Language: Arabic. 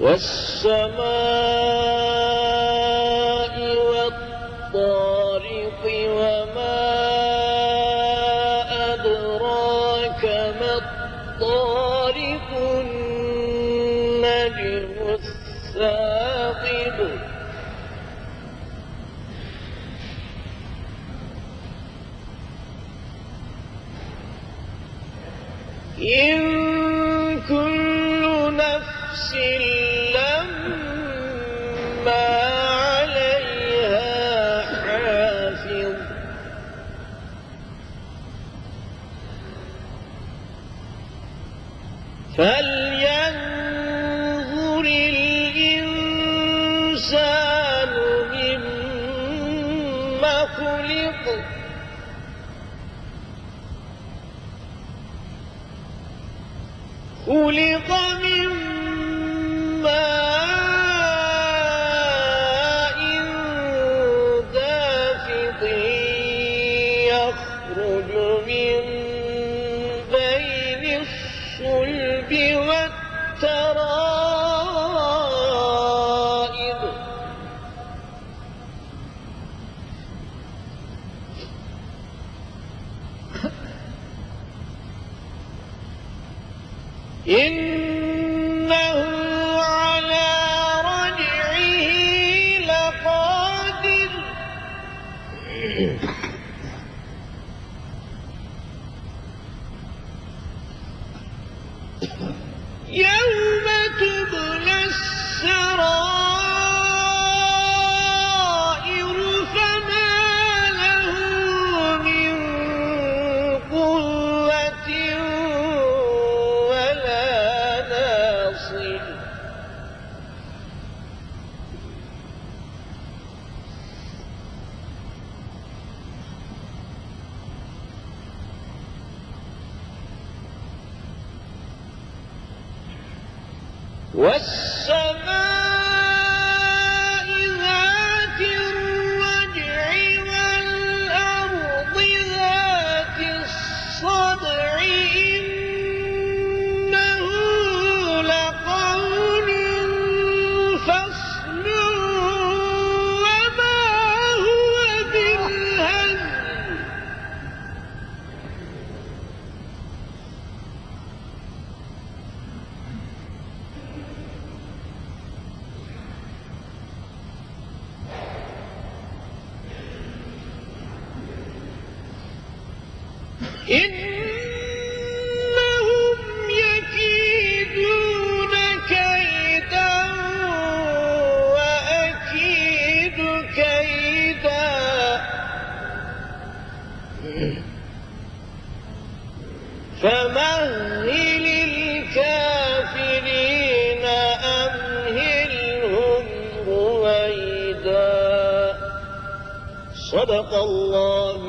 والسماء والطارق وما أدراك ما الطارق النجم الثاقب. إن كل نفس فلينظر الإنسان مما خلق خلق دافق يخرج من بين الصلب والترائب. إنه على رجعه لقادر. يوم والسماء فمهل الكافرين أمهلهم رويدا. صدق الله